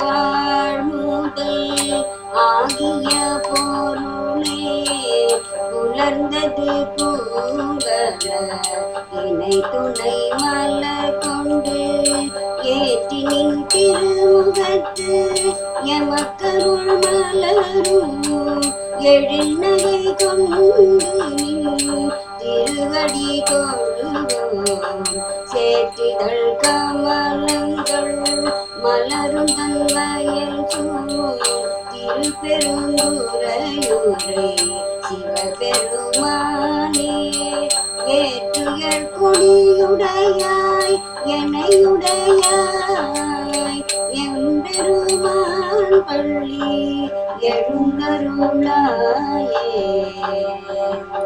வாழ்முதல் ஆகிய பொருளே புலர்ந்தது பூங்கர இணை துணை மலர் கொண்டு ஏற்றினின் திருமுகத்து எமக்கருள் மலரும். எழுநகை கொண்டு திருவடி தொழுவோம் சேற்றிதழ் கமலங்கள் மலரும் தன் வயல் சூழ் திருப்பெருந்துரையூரே சிவபெருமானே ஏற்றுயர் கொடியுடையாய் எனையுடையாய் எம்பெருமான் பள்ளி எழுந்தருளாயே.